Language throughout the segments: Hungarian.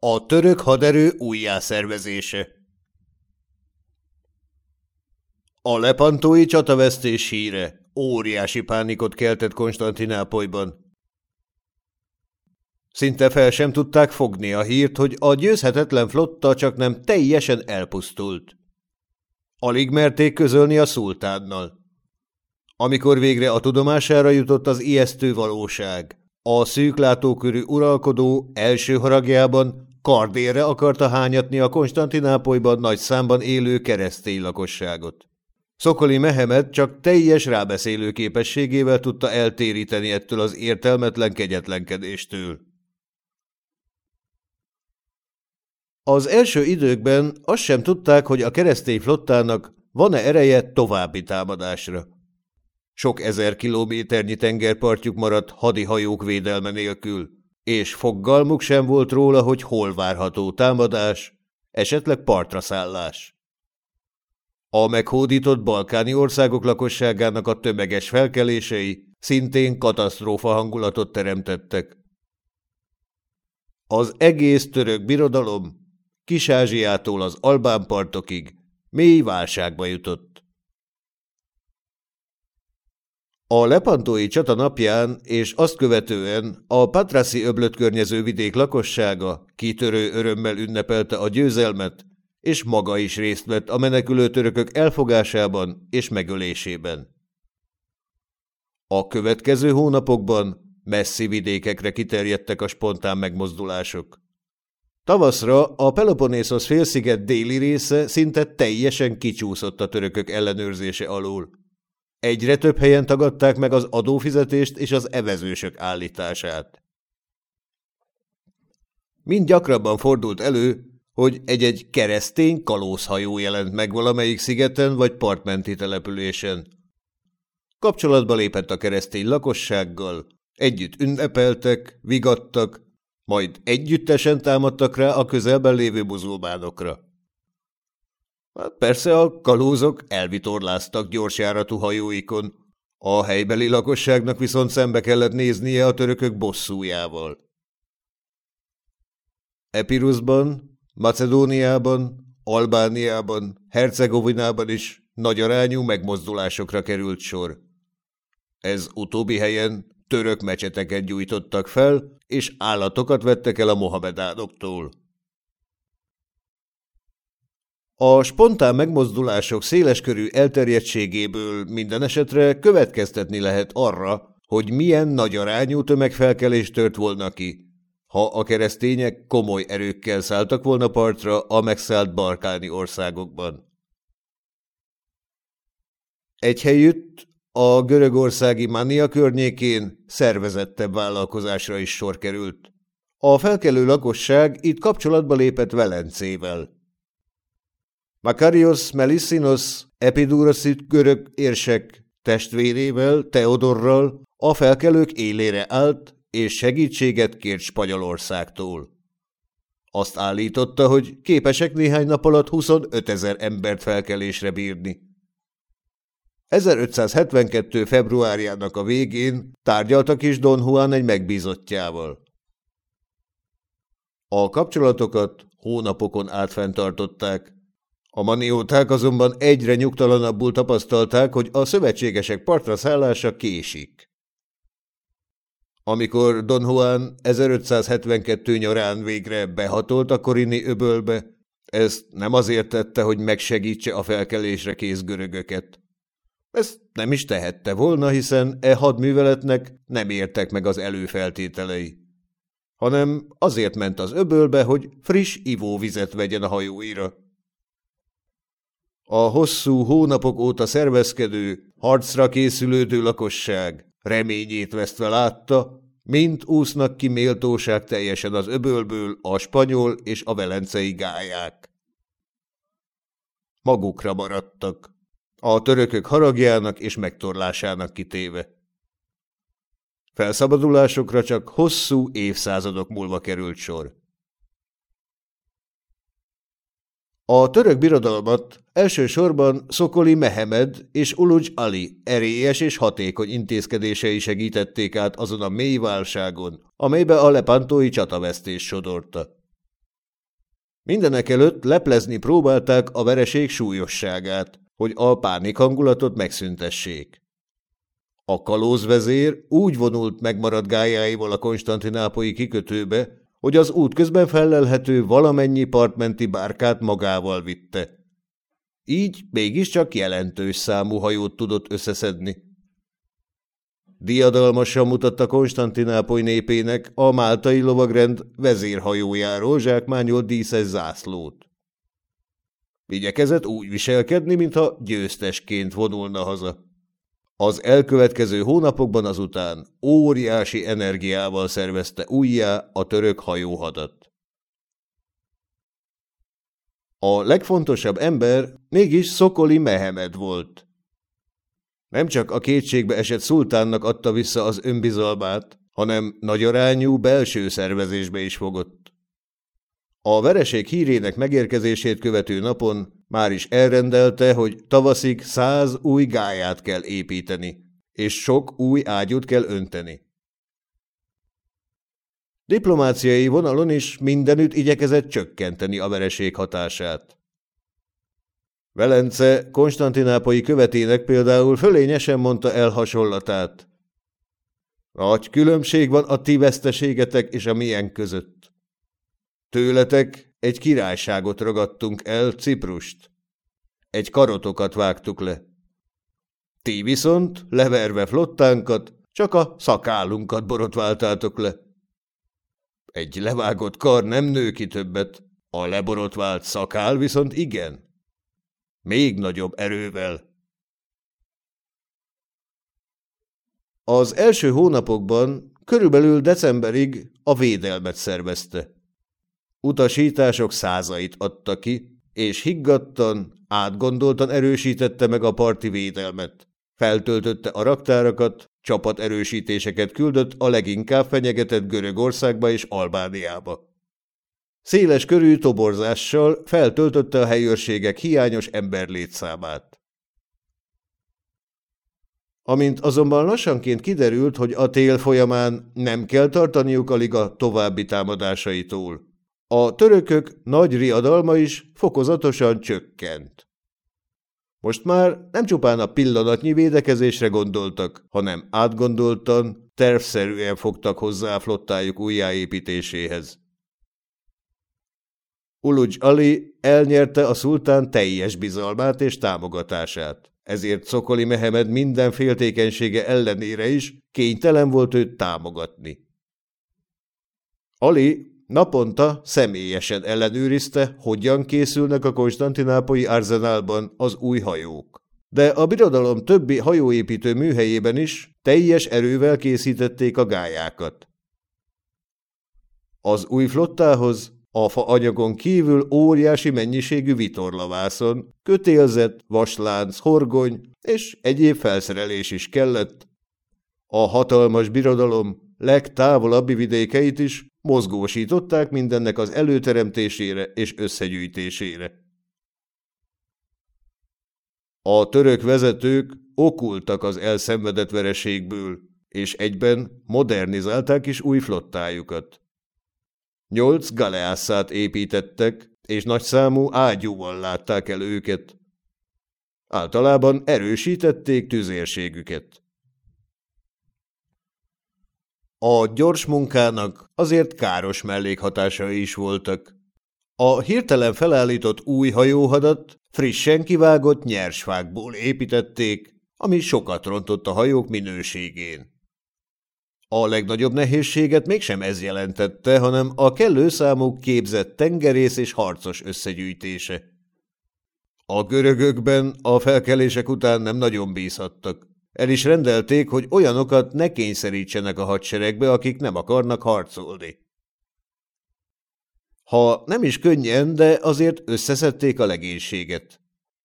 A török haderő újjászervezése A lepantói csatavesztés híre óriási pánikot keltett Konstantinápolyban. Szinte fel sem tudták fogni a hírt, hogy a győzhetetlen flotta csak nem teljesen elpusztult. Alig merték közölni a szultánnal. Amikor végre a tudomására jutott az ijesztő valóság, a szűklátókörű uralkodó első haragjában kardérre akarta hányatni a Konstantinápolyban nagy számban élő keresztény lakosságot. Szokoli Mehemet csak teljes rábeszélő képességével tudta eltéríteni ettől az értelmetlen kegyetlenkedéstől. Az első időkben azt sem tudták, hogy a keresztény flottának van-e ereje további támadásra. Sok ezer kilométernyi tengerpartjuk maradt hadihajók védelme nélkül, és foggalmuk sem volt róla, hogy hol várható támadás, esetleg partra szállás. A meghódított balkáni országok lakosságának a tömeges felkelései szintén katasztrófa hangulatot teremtettek. Az egész török birodalom, Kis-Ázsiától az Albán partokig mély válságba jutott. A lepantói csata napján és azt követően a Patraszi öblöt környező vidék lakossága kitörő örömmel ünnepelte a győzelmet, és maga is részt vett a menekülő törökök elfogásában és megölésében. A következő hónapokban messzi vidékekre kiterjedtek a spontán megmozdulások. Tavaszra a Peloponnészos félsziget déli része szinte teljesen kicsúszott a törökök ellenőrzése alól. Egyre több helyen tagadták meg az adófizetést és az evezősök állítását. Mind gyakrabban fordult elő, hogy egy-egy keresztény kalózhajó jelent meg valamelyik szigeten vagy partmenti településen. Kapcsolatba lépett a keresztény lakossággal, együtt ünnepeltek, vigadtak, majd együttesen támadtak rá a közelben lévő buzulbánokra. Hát persze a kalózok elvitorláztak gyorsjáratú hajóikon, a helybeli lakosságnak viszont szembe kellett néznie a törökök bosszújával. Epirusban Macedóniában, Albániában, Hercegovinában is nagy arányú megmozdulásokra került sor. Ez utóbbi helyen török mecseteket gyújtottak fel, és állatokat vettek el a mohamedánoktól. A spontán megmozdulások széleskörű elterjedtségéből minden esetre következtetni lehet arra, hogy milyen nagy arányú tömegfelkelés tört volna ki, ha a keresztények komoly erőkkel szálltak volna partra a megszállt balkáni országokban. Egy helyütt a görögországi Mania környékén szervezettebb vállalkozásra is sor került. A felkelő lakosság itt kapcsolatba lépett Velencével. Makarios Melissinos Epidurasit görög érsek testvérével, Teodorral a felkelők élére állt, és segítséget kért Spanyolországtól. Azt állította, hogy képesek néhány nap alatt 25 ezer embert felkelésre bírni. 1572. februárjának a végén tárgyaltak is Don Juan egy megbízottjával. A kapcsolatokat hónapokon át fenntartották. A manióták azonban egyre nyugtalanabbul tapasztalták, hogy a szövetségesek partra szállása késik. Amikor Don Juan 1572 nyarán végre behatolt a korini öbölbe, ezt nem azért tette, hogy megsegítse a felkelésre kész görögöket. Ezt nem is tehette volna, hiszen e hadműveletnek nem értek meg az előfeltételei, hanem azért ment az öbölbe, hogy friss ivóvizet vegyen a hajóira. A hosszú hónapok óta szervezkedő, harcra készülődő lakosság reményét vesztve látta, mint úsznak ki méltóság teljesen az öbölből a spanyol és a velencei gályák. Magukra maradtak, a törökök haragjának és megtorlásának kitéve. Felszabadulásokra csak hosszú évszázadok múlva került sor. A török birodalmat elsősorban Szokoli Mehemed és Uluj Ali erélyes és hatékony intézkedései segítették át azon a mély válságon, amelybe a lepántói csatavesztés sodorta. Mindenek előtt leplezni próbálták a vereség súlyosságát, hogy a pánik hangulatot megszüntessék. A kalózvezér úgy vonult megmaradt gályáival a konstantinápoi kikötőbe, hogy az út közben fellelhető valamennyi partmenti bárkát magával vitte. Így mégiscsak jelentős számú hajót tudott összeszedni. Diadalmasan mutatta Konstantinápoly népének a máltai lovagrend vezérhajójáról zsákmányolt díszes zászlót. Igyekezett úgy viselkedni, mintha győztesként vonulna haza. Az elkövetkező hónapokban azután óriási energiával szervezte újjá a török hajóhadat. A legfontosabb ember mégis Szokoli Mehemed volt. Nem csak a kétségbe esett szultánnak adta vissza az önbizalmát, hanem nagyarányú belső szervezésbe is fogott. A vereség hírének megérkezését követő napon már is elrendelte, hogy tavaszig száz új gáját kell építeni, és sok új ágyút kell önteni. Diplomáciai vonalon is mindenütt igyekezett csökkenteni a vereség hatását. Velence konstantinápoi követének például fölényesen mondta el hasonlatát. Nagy különbség van a ti veszteségetek és a milyen között. Tőletek egy királyságot ragadtunk el, Ciprust. Egy karotokat vágtuk le. Ti viszont, leverve flottánkat, csak a szakálunkat borotváltátok le. Egy levágott kar nem nő ki többet, a leborotvált szakál viszont igen. Még nagyobb erővel. Az első hónapokban, körülbelül decemberig a védelmet szervezte. Utasítások százait adta ki, és higgadtan, átgondoltan erősítette meg a parti védelmet. Feltöltötte a raktárakat, csapaterősítéseket küldött a leginkább fenyegetett Görögországba és Albániába. Széles körű toborzással feltöltötte a helyőrségek hiányos emberlétszámát. Amint azonban lassanként kiderült, hogy a tél folyamán nem kell tartaniuk a liga további támadásaitól, a törökök nagy riadalma is fokozatosan csökkent. Most már nem csupán a pillanatnyi védekezésre gondoltak, hanem átgondoltan, tervszerűen fogtak hozzá a flottájuk újjáépítéséhez. Uluj Ali elnyerte a szultán teljes bizalmát és támogatását, ezért Szokoli Mehemed minden féltékenysége ellenére is kénytelen volt őt támogatni. Ali Naponta személyesen ellenőrizte, hogyan készülnek a konstantinápoi arzenálban az új hajók. De a birodalom többi hajóépítő műhelyében is teljes erővel készítették a gályákat. Az új flottához a fa anyagon kívül óriási mennyiségű vitorlavászon, kötélzet, vaslánc, horgony és egyéb felszerelés is kellett. A hatalmas birodalom legtávolabbi vidékeit is mozgósították mindennek az előteremtésére és összegyűjtésére. A török vezetők okultak az elszenvedett vereségből, és egyben modernizálták is új flottájukat. Nyolc galeászát építettek, és nagyszámú ágyúval látták el őket. Általában erősítették tüzérségüket. A gyors munkának azért káros mellékhatásai is voltak. A hirtelen felállított új hajóhadat frissen kivágott nyersfákból építették, ami sokat rontott a hajók minőségén. A legnagyobb nehézséget mégsem ez jelentette, hanem a kellő számú képzett tengerész és harcos összegyűjtése. A görögökben a felkelések után nem nagyon bízhattak. El is rendelték, hogy olyanokat ne kényszerítsenek a hadseregbe, akik nem akarnak harcolni. Ha nem is könnyen, de azért összeszedték a legénységet.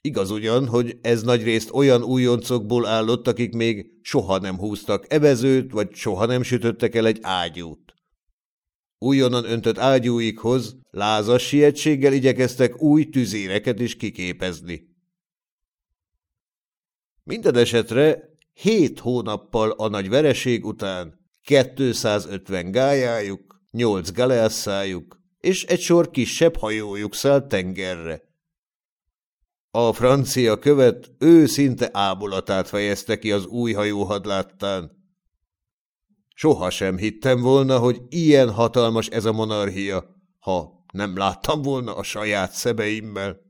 Igaz ugyan, hogy ez nagyrészt olyan újoncokból állott, akik még soha nem húztak evezőt, vagy soha nem sütöttek el egy ágyút. Újonnan öntött ágyúikhoz lázas sietséggel igyekeztek új tüzéreket is kiképezni. Minden esetre hét hónappal a nagy vereség után 250 gályájuk, 8 galeasszájuk és egy sor kisebb hajójuk szállt tengerre. A francia követ őszinte ábulatát fejezte ki az új hajóhad láttán. Soha hittem volna, hogy ilyen hatalmas ez a monarchia, ha nem láttam volna a saját szebeimmel.